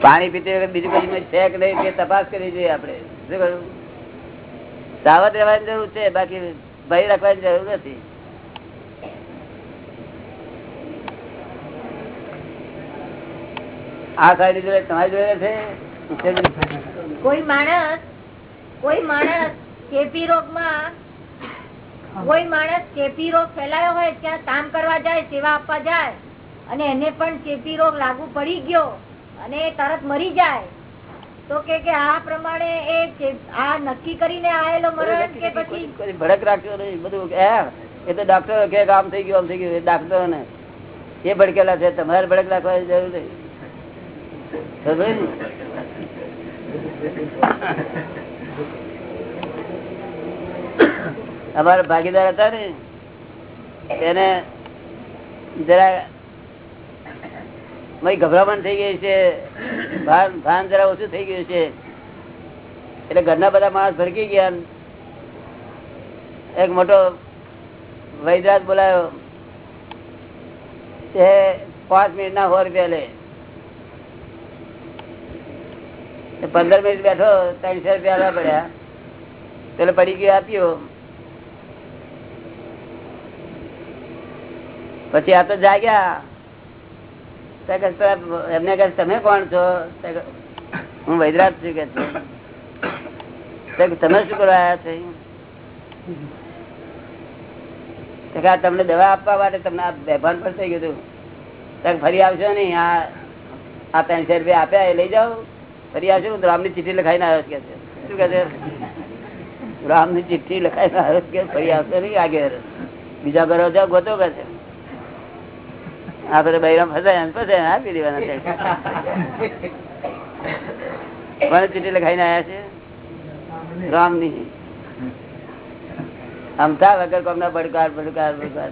Speaker 2: પાણી પીતી વખત બીજું કઈ છે કે નહીં તે તપાસ કરવી જોઈએ આપણે. શું કહ્યું સાવધ રહેવાની જરૂર છે, બાકી ભય રાખવાની જરૂર નથી. આ સાઈડ જોડે તમારી જોડે છે?
Speaker 4: કોઈ માણસ કોઈ માણસ ચેપી રોગમાં, કોઈ માણસ ચેપી રોગ ફેલાયો હોય, ત્યાં કામ કરવા જાય, સેવા આપવા જાય, અને એને પણ ચેપી રોગ લાગુ પડી ગયો, અને તરત મરી જાય તો કે કે આ પ્રમાણે એ આ નક્કી કરીને આયેલો મરણ કે પછી?
Speaker 2: ભડક રાખ્યો નહીં. બધું હે એ તો ડોક્ટર કે આમ થઈ ગયું આમ થઈ ગયું. ડાક્ટરો ને એ ભડકેલા છે. તમારે ભડક રાખવાની જરૂર નહીં. અમારા ભાગીદાર હતા ને એને જરા ગભરામણ થઈ ગઈ છે. ભાન જરા ઓછું થઈ ગયું છે. એટલે ઘરના બધા માણસ ભરકી ગયા એક મોટો વૈદરાજ બોલાયો, તે પાંચ મિનિટ ના સો રૂપિયા લે. પંદર મિનિટ બેઠો, ત્રણસો રૂપિયા આલવા પડ્યા. પેલો પડી ગયો, આપ્યો. પછી આ તો જાગ્યા. એમને કહે, તમે કોણ છો? હું વૈદરાજ છું, કે તમે શું કરવા આવ્યા છે? તમને દવા આપવા માટે તમને આ બેભાન પર થઈ ગયું હતું ફરી આવશો નહીં, આ આ ત્રણસો રૂપિયા આપ્યા, એ લઈ જાઓ. ફરી આવશો હું રામની ચિઠ્ઠી લખાઈને આવ્યો છું કે છે. શું કે છે? રામની ચિઠ્ઠી લખાઈને આવ્યો કે ફરી આવશો નહીં આગળ બીજા ઘરો જાઓ, ગોતો, કે છે. આ બધા બૈરામ ફસાય ને ફસાય આપી દેવાના કોને ચીઠી લખાઈને આવ્યા છે. રામની અમથા વગર કોમના બડકાર બડકાર બડકાર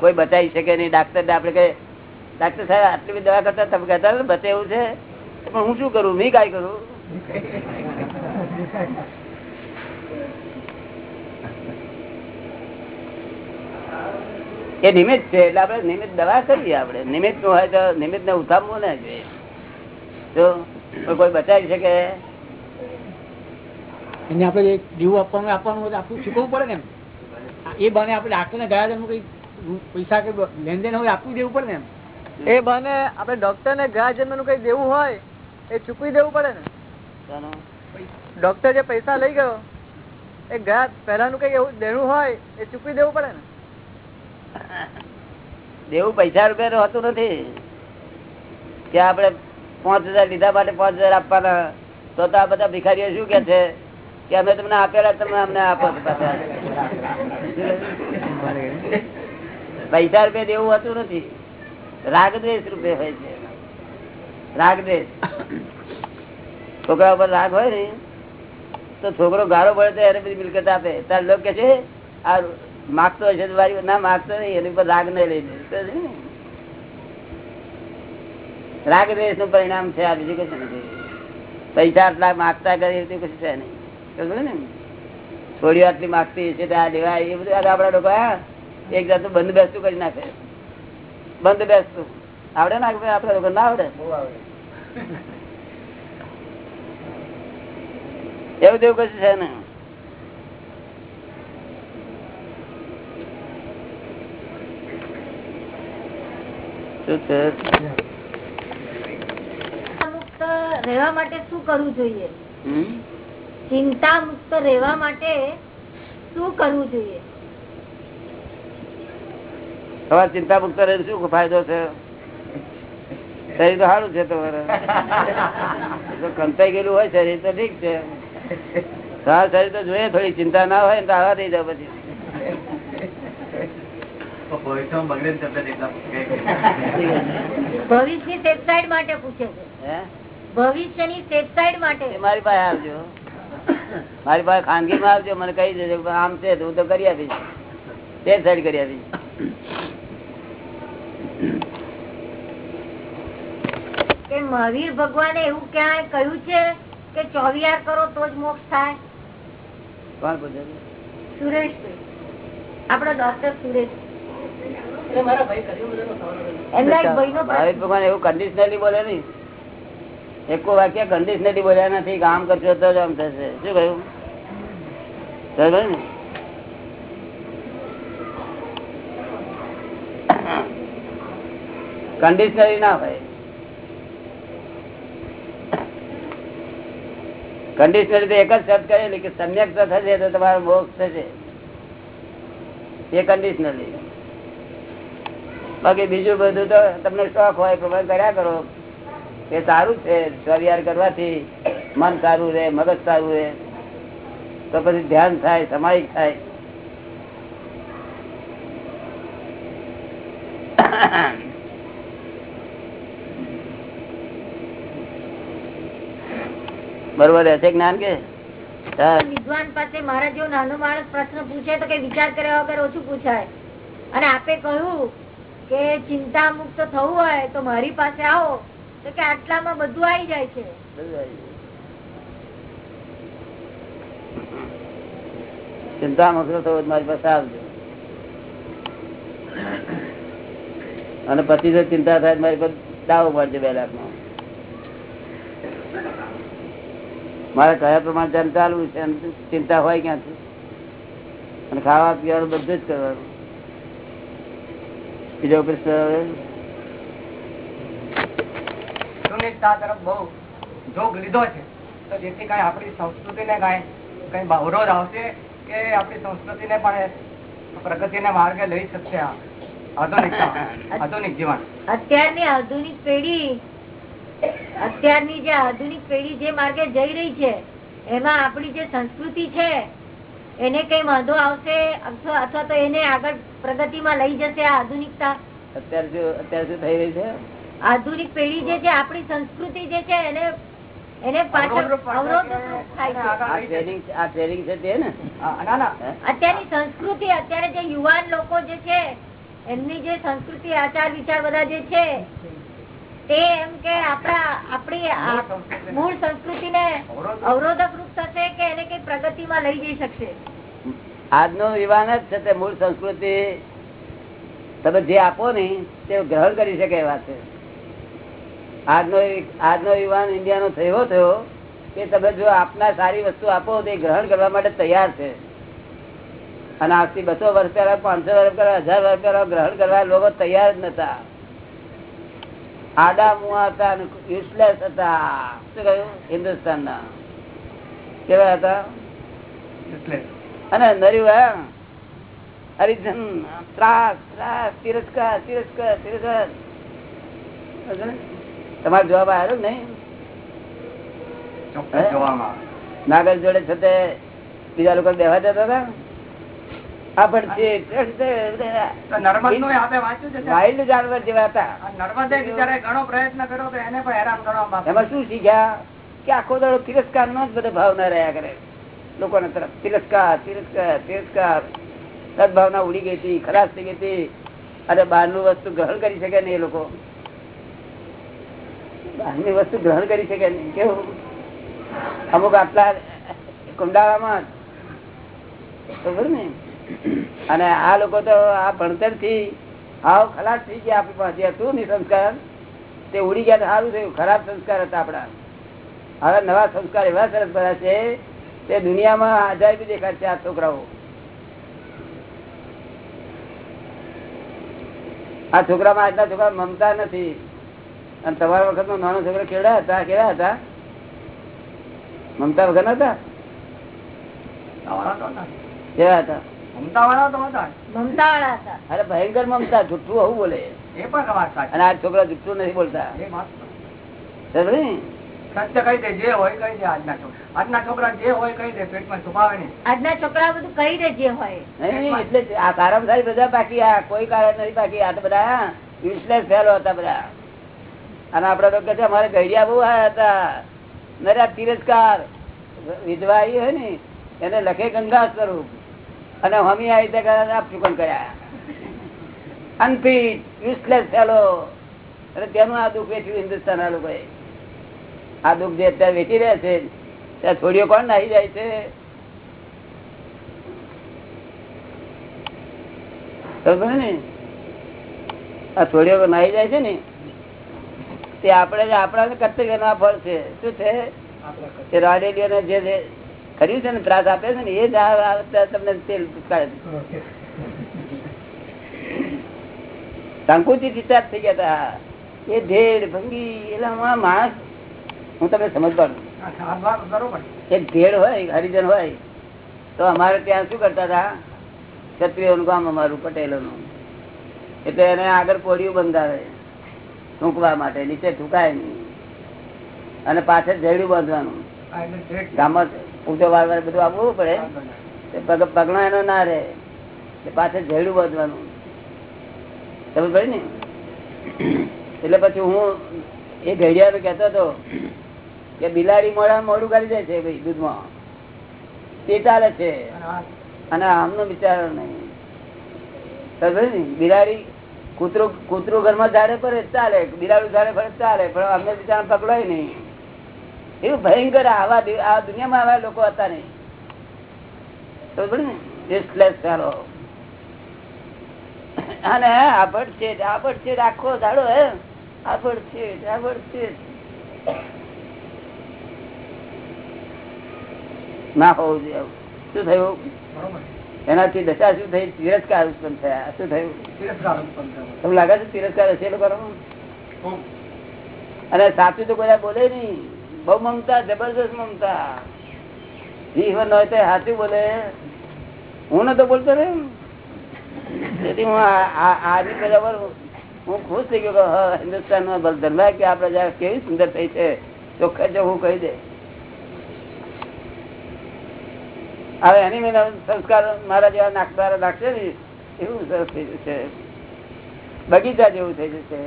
Speaker 2: કોઈ બતાવી શકે નહીં. ડાક્ટર ને આપડે કહીએ ડાક્ટર સાહેબ, આટલી બધી દવા કરતા તમે કહેતા હતા ને એવું છે. પણ હું શું કરું? મેં કાંઈ કરું? એ નિમિત્ત છે એટલે આપડે નિમિત્ત દવા કરીએ આપડે નિમિત્તનું હોય તો નિમિત્ત ને ઉઠાવવું ના જોઈએ. તો કોઈ બચાવી શકે?
Speaker 1: એને આપણે જે જીવ આપવાનું આપવાનું હોય આપવું આપણું પડે ને એમ. એ બને આપણે ડાક્ટર ને ગયા જન્મ કઈ પૈસા કે લેનદેન હોય આપવું દેવું પડે ને એમ.
Speaker 6: એ બને આપણે ડોક્ટર ને ગયા જન્મનું કઈ દેવું હોય એ ચૂકવી દેવું પડે ને. ડોક્ટર જે પૈસા લઈ ગયો એ ગયા પહેલાનું કઈ એવું દેવું હોય એ ચૂકવી દેવું પડે ને.
Speaker 2: દેવું પૈસા રૂપિયા હોતું નથી. કે આપડે પાંચ લીધા માટે પાંચ આપવાના, તો તો આ બધા ભિખારીઓ શું કે છે? કે અમે તમને આપેલા, તમે અમને આપો પૈસા રૂપિયા દેવું હોતું નથી. રાગદ્વેષ રૂપે હોય છે. રાગદ્વેષ. છોકરા ઉપર રાગ હોય ને, તો છોકરો ગાળો પડે તો એને બધી મિલકત આપે. તાર લોકો કે છે, આ માગતો હશે વારી ના માગતો નહીં એની પર રાગ નહીં લઈ રાગ દ્વેષનું પરિણામ છે આ બીજું કશું નથી. પૈસા આટલા માગતા કરી એવું કશું છે નહીં. ને? થોડી આટલી માગતી હશે આ લેવાય એ બધું આપડા લોકો એક જાતનું બંધ બેસતું કરી નાખે. બંધ બેસતું આવડે ના આપડે લોકો? ના આવડે. એવું તેવું કશું છે ને? શું છે
Speaker 4: મુક્ત રહેવા માટે શું કરવું જોઈએ? ચિંતા મુક્ત રહેવા માટે શું કરવું જોઈએ?
Speaker 2: તમારે ચિંતા મુક્ત રહે શું ફાયદો છે? શરીર તો સારું છે તમારે. જો કંટાઈ ગયેલું હોય શરીર તો ઠીક છે. શરીર તો જોઈએ થોડી ચિંતા ના હોય ને તો આવા થઈ જાય પછી
Speaker 3: તો ભવિષ્યમાં બગડે ને તબિયત એટલા કહે કે
Speaker 4: ભવિષ્યની સેફ સાઈડ માટે પૂછે છે. ભવિષ્યની સેફ સાઈડ માટે.
Speaker 2: મારી પાસે આવજો. મારી પાસે ખાનગી માં આવજો મને કહી દેજો આમ છે હું તો કરી આપીશ. તે સાઈડ કરી આપીશ.
Speaker 4: કે મહાવીર ભગવાને એવું ક્યાંય કહ્યું છે કે ચોવીયાર કરો તો જ મોક્ષ થાય?
Speaker 2: કોણ પૂછે
Speaker 4: સુરેશ આપડો ડોક્ટર સુરેશ એમના એક ભાઈનો
Speaker 2: ભાવિક ભગવાન એવું કન્ડિશનલી બોલે નહીં. એકો વાક્ય કન્ડિશનલી બોલ્યા નથી કે કરશો તો જ આમ થશે. શું કહ્યું? ને? કન્ડિશનરી ના હોય. કન્ડિશનરી તો એક જ શબ્દ કરેલી કે સમ્યક થશે તો તમારો મોક્ષ થશે. એ કન્ડિશનલી બાકી બીજું બધું તો તમને શોખ હોય પ્રમાણે કર્યા કરો. એ સારું છે સ્વરિયાર કરવાથી મન સારું રહે, મગજ સારું રહે. તો પછી ધ્યાન થાય સમાયિક થાય. બરોબર રહેશે જ્ઞાન કે?
Speaker 4: વિદ્વાન પાસે મારા જેવો નાનો માણસ પ્રશ્ન પૂછે તો કઈ વિચાર કર્યા વગર ઓછું પૂછાય. અને આપે કહ્યું કે ચિંતા મુક્ત થવું હોય તો મારી પાસે આવો. તો કે આટલામાં બધું આવી જાય છે.
Speaker 2: ચિંતા મુક્ત થવું મારી પાસે આવજો. અને પછી જો ચિંતા થાય મારી પાસે દાવો પડશે બે લાખ મારે કયા પ્રમાણે ચાલવું છે ચિંતા હોય ક્યાંથી? અને ખાવા પીવાનું બધું જ કરવાનું. બીજો પ્રશ્ન?
Speaker 5: આધુનિકતા તરફ બહુ જોગ લીધો છે તો જેથી કઈ આપણી સંસ્કૃતિને કઈ કઈ અવરોધ આવશે કે આપણી સંસ્કૃતિને પણ પ્રગતિને માર્ગે લઈ શકશે આ આધુનિકતા આધુનિક જીવન
Speaker 4: અત્યારની આધુનિક પેઢી અત્યારની જે આધુનિક પેઢી જે માર્ગે જઈ રહી છે એમાં આપણી જે સંસ્કૃતિ છે એને કઈ વાંધો આવશે? અથવા તો એને આગળ પ્રગતિમાં લઈ જશે આ આધુનિકતા?
Speaker 2: અત્યારે શું અત્યારે શું થઈ રહી છે?
Speaker 4: આધુનિક પેઢી જે છે આપણી સંસ્કૃતિ જે છે એને એને પાછળ
Speaker 5: હે?
Speaker 4: અત્યારની સંસ્કૃતિ અત્યારે જે યુવાન લોકો જે છે એમની જે સંસ્કૃતિ આચાર વિચાર બધા જે છે તે એમ કે આપણા આપણી
Speaker 5: મૂળ
Speaker 4: સંસ્કૃતિ
Speaker 5: ને
Speaker 4: અવરોધક રૂપ થશે કે એને કઈ પ્રગતિમાં લઈ જઈ શકશે?
Speaker 2: આજનો યુવાન જ છે તે મૂળ સંસ્કૃતિ તમે જે આપો ને તે ગ્રહણ કરી શકે એવા છે. આજનો આજનો યુવાન ઇન્ડિયાનો થયો થયો કે તમે જો આપના સારી વસ્તુ આપો તો એ ગ્રહણ કરવા માટે તૈયાર છે. અને આજથી બસો વર્ષ પહેલા પાંચસો વર્ષ પહેલા હજાર વર્ષ પહેલા ગ્રહણ કરવા લોકો તૈયાર જ નતા. આડા મુઆ હતા યુઝલેસ હતા. શું કહ્યું? હિન્દુસ્તાનના. કેવા હતા? અને નર્યું હરિજન ત્રાસ ત્રાસ તિરસ્કાર તિરસ્કાર તિરસ્કાર. તમારો જવાબ આવ્યો ને
Speaker 5: જોવામાં
Speaker 2: નાગર જોડે છે તે બીજા લોકો બેવા જતા હતા? જાનવર જેવા હતા.
Speaker 5: ઘણો પ્રયત્ન કર્યો તો એને પણ હેરાન કરવામાં
Speaker 2: એમાં શું શીખ્યા? કે આખો દાડો તિરસ્કાર નો જ બધા ભાવના રહ્યા કરે. લોકોને તરફ. તિરસ્કાર તિરસ્કાર તિરસ્કાર. સદભાવના ઉડી ગઈ હતી ખરાબ થઈ ગઈ હતી. અને બહારનું વસ્તુ ગ્રહણ કરી શકે ને એ લોકો. બહારની વસ્તુ ગ્રહણ કરી શકે નહીં. કેવું? અમુક આટલા કુંડાળામાં ખબર ને અને આ લોકો તો આ ભણતરથી આવ ખલાસ થઈ ગયા આપણી પાસે. હતું ને સંસ્કાર? તે ઉડી ગયા સારું થયું. ખરાબ સંસ્કાર હતા આપણા. હવે નવા સંસ્કાર એવા સરસ બધા છે, તે દુનિયામાં અજાયબી દેખાય છે આ છોકરાઓ. આ છોકરામાં આજના છોકરા મમતા નથી. અને તમારા વખત નાનો છોકરો કેવડા હતા? કેવા હતા? મમતા વગર હતા. કેવા હતા? અરે ભયંકર મમતા જુઠ્ઠું આવું બોલે.
Speaker 5: એ પણ
Speaker 2: અને આ છોકરા જુઠ્ઠું નથી બોલતા?
Speaker 5: સત્ય કહી દે જે હોય કહી દે આજના છોકરા આજના છોકરા જે હોય કહી દે પેટમાં છુપાવે નહીં.
Speaker 4: આજના છોકરા બધું કહી દે જે હોય.
Speaker 2: નહીં, એટલે આ કારણ સારી બધા બાકી આ કોઈ કારણ નથી બાકી આ તો બધા useless fellow હતા બધા. અને આપડે તો કે છે અમારે ગઈડિયા બહુ આયા હતા. નર્યા તિરસ્કાર. વિધવા આવી હોય ને એને લખે ગંગા સ્વરૂપ. અને હમી આવી રીતે આપ કર્યા. અનફિટ યુઝલેસ ફેલો અને તેનું આ દુઃખ વેચ્યું હિન્દુસ્તાન આ લોકોએ. આ દુઃખ જે અત્યારે વેચી રહ્યા છે ત્યાં છોડીઓ કોણ નાહી જાય છે? ને? આ છોડીઓ નાહી જાય છે ને. તે આપણે આપણા કર્તવ્ય ના ફળ છે. શું છે? તે રાડેલીઓને જે જે કર્યું છે ને ત્રાસ આપે છે ને એ જ તમને તેલ સંકુચિત વિચાર થઈ ગયા હતા. એ ઢેડ ભંગી એટલે માણસ હું તમને સમજ પાડું
Speaker 5: આ વાત બરોબર
Speaker 2: એક ભેડ હોય હરિજન હોય તો અમારે ત્યાં શું કરતા હતા? ક્ષત્રિયોનું ગામ અમારું પટેલોનું. એટલે એને આગળ પોડિયું બંધાવે થૂંકવા માટે નીચે થૂંકાય નહીં. અને પાછળ ઝેડું બાંધવાનું.
Speaker 5: આ એટલે
Speaker 2: વાર વાર બધું આપવું પડે. તે એનો ના રહે. પાછળ ઝેડું બાંધવાનું. ખબર પડે ને? એટલે પછી હું એ ઘડિયાળ કહેતો હતો કે બિલાડી મોડા મોડું કરી જાય છે ભાઈ દૂધમાં. તે ચાલે છે.
Speaker 5: અને
Speaker 2: આમનો વિચાર નહીં. ખબર ને? બિલાડી કૂતરું કૂતરું ઘરમાં ઝાડે પડે ચાલે. બિલાડું ઝાડે પડે ચાલે. પણ અમને બિચારા પકડાય નહીં. એવું ભયંકર આવા આ દુનિયામાં આવા લોકો હતા નહીં. ને? Useless fellow. અને આભડ છે આભડ છે આખો દાડો હે? આભડ છે આભડ છે ના હોવું જોઈએ શું થયું? એનાથી દશા શું થઈ? તિરસ્કાર ઉત્પન્ન થયા. શું થયું? તમને લાગે છે તિરસ્કાર હશે એ લોકોનો? અને સાચું તો કોઈ બોલે નહીં. બહુ મમતા જબરદસ્ત મમતા જીવન હોય તો સાચું બોલે. હું નતો બોલતો ને હું ખુશ થઈ ગયો હિન્દુસ્તાનમાં ધંધા કે આ કેવી સુંદર થઈ છે, ચોખ્ખા હું કહી દે. હવે એની મેં સંસ્કાર મારા જેવા નાખનારા નાખશે ને, એવું સરસ થઈ જશે. બગીચા જેવું થઈ જશે.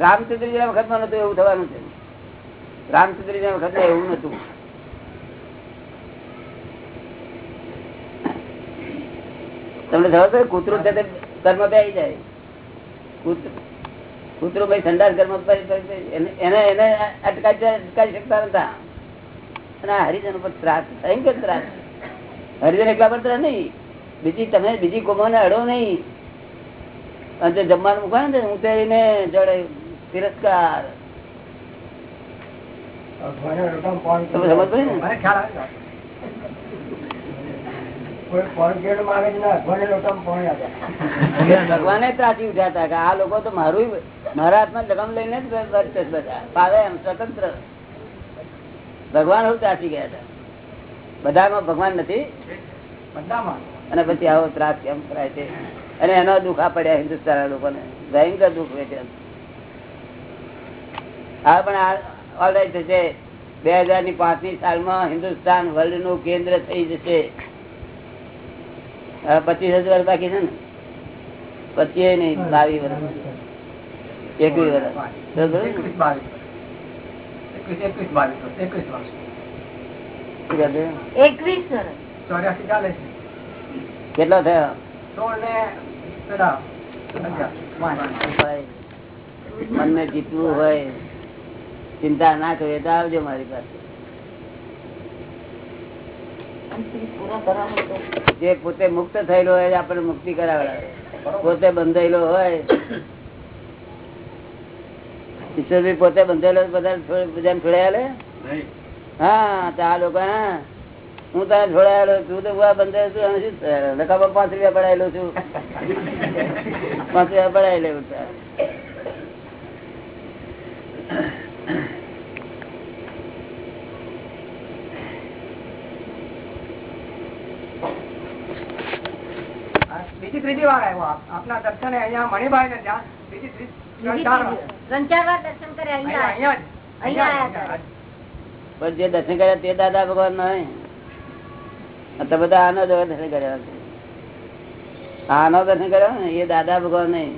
Speaker 2: રામચંદ્રજી વખતમાં એવું થવાનું છે. રામચંદ્ર વખતે એવું નતું તમને ખબર છે, કૂતરું છે કર્મ પે જાય. કૂતરું ભાઈ ઠંડા કર્મ એને- એને અટકાવી અટકાવી શકતા નતા. અને હરિજન ઉપર ત્રાસ, ભયંકર ત્રાસ. હરિજન એકલા પર ત્રાસ નહીં. બીજી તમે બીજી કોમોને અડો નહીં. અને જમવાનું મૂકવા ને, હું તો એને જડે તિરસ્કાર. ભગવાને ત્રાસી ઉઠ્યા હતા કે આ લોકો તો મારું મારા હાથમાં લગમ લઈને જ વર્તે બધા. પાવે એમ સ્વતંત્ર. ભગવાન હું ત્રાસી ગયા હતા. બધામાં ભગવાન નથી.
Speaker 5: બધામાં.
Speaker 2: અને પછી આવો ત્રાસ કેમ કરાય છે? અને એનો દુખા પડ્યા હિન્દુસ્તાન લોકોને. ભયંકર દુઃખ વેચે હા પણ આ ઓલરાઈટ થશે બે હજારની પાંચમી સાલમાં હિન્દુસ્તાન વર્લ્ડનું કેન્દ્ર થઈ જશે. પચીસ હજાર બાકી છે ને? પછી નહીં બાવીસ વર્ષ. એકવીસ વર્ષ.
Speaker 5: બાવીસ
Speaker 2: કેટલો થયો? મનને જીતવું હોય. ચિંતા ના કરીએ તો આવજો મારી પાસે. જે પોતે મુક્ત થયેલો હોય એ મુક્તિ કરાવડાવે. પોતે બંધાયેલો હોય ઈશ્વરભાઈ પોતે બંધાયેલો બધા બધાને છોડાયેલો હા તો આ લોકો હા. હું તને છોડાયેલો તું તો બંધાયેલો છું શું નકામાં પાંચ રૂપિયા પડાયેલો છું. પાંચ રૂપિયા પડાયેલો ઉઠા
Speaker 5: આ બીજી ત્રીજી વાર આવ્યો આપના દર્શને અહીંયા મણિભાઈ ને ત્યાં બીજી ત્રણ ચાર વાર.
Speaker 4: દર્શન
Speaker 5: અહીંયા
Speaker 4: અહીંયા
Speaker 5: જ.
Speaker 2: પણ દર્શન કર્યા તે દાદા ભગવાન નહીં આ તો બધા આનો દર્શન કર્યા આનો દર્શન કર્યો ને એ દાદા ભગવાન નહીં.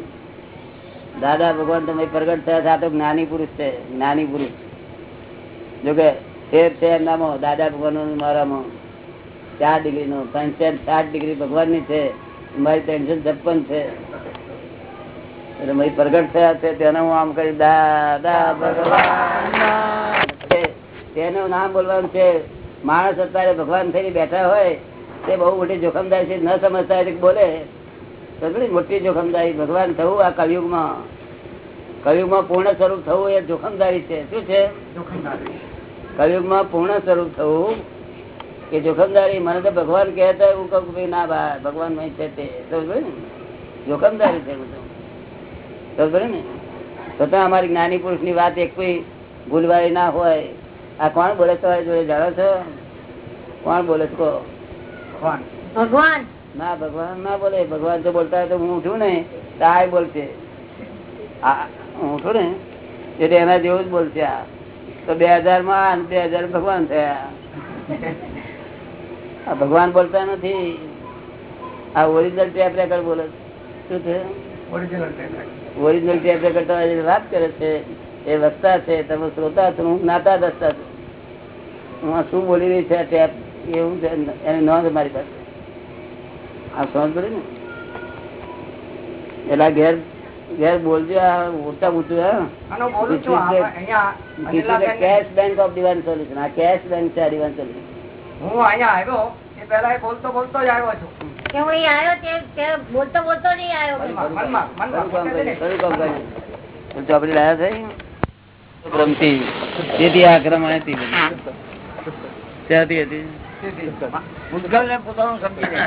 Speaker 2: દાદા ભગવાન તમે પ્રગટ થયા છે આ તો જ્ઞાની પુરુષ છે જ્ઞાની પુરુષ. જોકે ફેર છે એમનામાં દાદા ભગવાન મારામાં. ચાર ડિગ્રી નો પંચાયત સાત ડિગ્રી ભગવાનની છે. મારી ટેન્શન છપ્પન છે. એટલે મારી પ્રગટ થયા છે તેને હું આમ કરી દાદા ભગવાન. તેનું નામ બોલવાનું છે. માણસ અત્યારે ભગવાન થઈને બેઠા હોય તે બહુ મોટી જોખમદારી છે ન સમજતા હોય બોલે. તો મોટી જોખમદારી ભગવાન થવું આ કલયુગમાં કલયુગમાં પૂર્ણ સ્વરૂપ થવું એ જોખમદારી છે. શું છે. કલયુગમાં પૂર્ણ સ્વરૂપ થવું એ જોખમદારી મને તો ભગવાન કહેતા હું કહું ભાઈ ના ભાઈ ભગવાન નહીં છે તે. જોખમદારી છે ને. તો તો અમારી જ્ઞાની પુરુષની વાત એક કોઈ ભૂલવાળી ના હોય. આ કોણ બોલે જોડે જાણો છો? કોણ બોલે છો? કોણ
Speaker 5: ભગવાન.
Speaker 2: ના ભગવાન ના બોલે. ભગવાન તો બોલતા હોય તો હું ઉઠું ને તો આ બોલશે. આ હું ઉઠું ને એટલે એના જેવું જ બોલશે આ. તો બે હજારમાં અને બે હજાર ભગવાન થયા. આ ભગવાન બોલતા નથી. આ ઓરિજિનલ ટેપ રેકર્ડ બોલે શું છે?
Speaker 5: Tape.
Speaker 2: ઓરિજિનલ ટેપ રેકર્ડ તમારી વાત કરે છે. એ વક્તા છે. તમે શ્રોતા છો હું નાતા દસતા છું. હું આ શું બોલી રહી છે આ ટેપ એવું છે. એની નોંધ મારી પાસે. આ સમજ પડી ને. એટલે ઘેર ઘેર બોલજો આ ઓછા પૂછું હા.
Speaker 5: આ
Speaker 2: cash bank of divine solution આ કેશ બેંક છે ડિવાઇન સોલ્યુશન
Speaker 5: હું અહીંયા આવ્યો એ પેલા એ બોલતો બોલતો જ આવ્યો છું.
Speaker 4: કે હું અહીં આવ્યો તે તે બોલતો બોલતો નહીં આવ્યો.
Speaker 5: મનમાં મનમાં મનમાં
Speaker 2: કયું કામ
Speaker 5: પોતે જ
Speaker 2: કર્યું?
Speaker 5: નહીં.
Speaker 2: કયું કામ કર્યું? ચોપડી લાયા છે ભ્રમથી તેથી આક્રમણ હતી ત્યાંથી હતી.
Speaker 1: ભૂતગલ ને પોતાનું સમજી લે.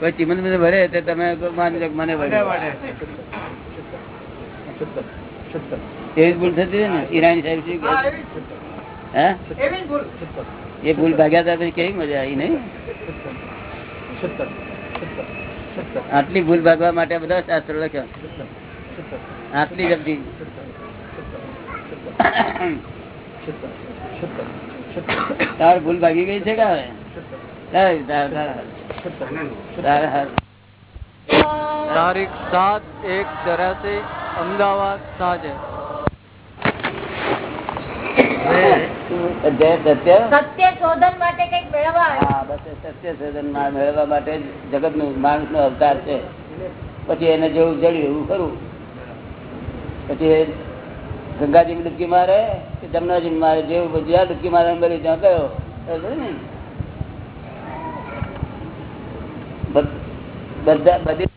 Speaker 2: કોઈ ચીમન મને ભરે તો તમે માની મને ભરે એવી ભૂલ થતી હતી ને? ઈરાની સાહેબ શું હે
Speaker 5: એવી ભૂલ.
Speaker 2: એ ભૂલ ભાગ્યા હતા પછી કેવી મજા આવી નહીં આટલી ભૂલ ભાગવા માટે બધા શાસ્ત્રો લખ્યા. આટલી જલ્દી તાર ભૂલ ભાગી ગઈ છે કે હવે? તાર- તાર- તાર- તાર હાર.
Speaker 6: તારીખ સાત એક ચોરાસી અમદાવાદ સાંજે.
Speaker 4: મેળવવા
Speaker 2: માટે જગતનું માણસ નો અવતાર છે. પછી એને જેવું જડ્યું એવું ખરું. પછી ગંગાજી ડૂબકી મારે કે જમનાજી મારે જેવું જ્યાં ડૂબકી મારે કરી ત્યાં ગયો? બધા બધી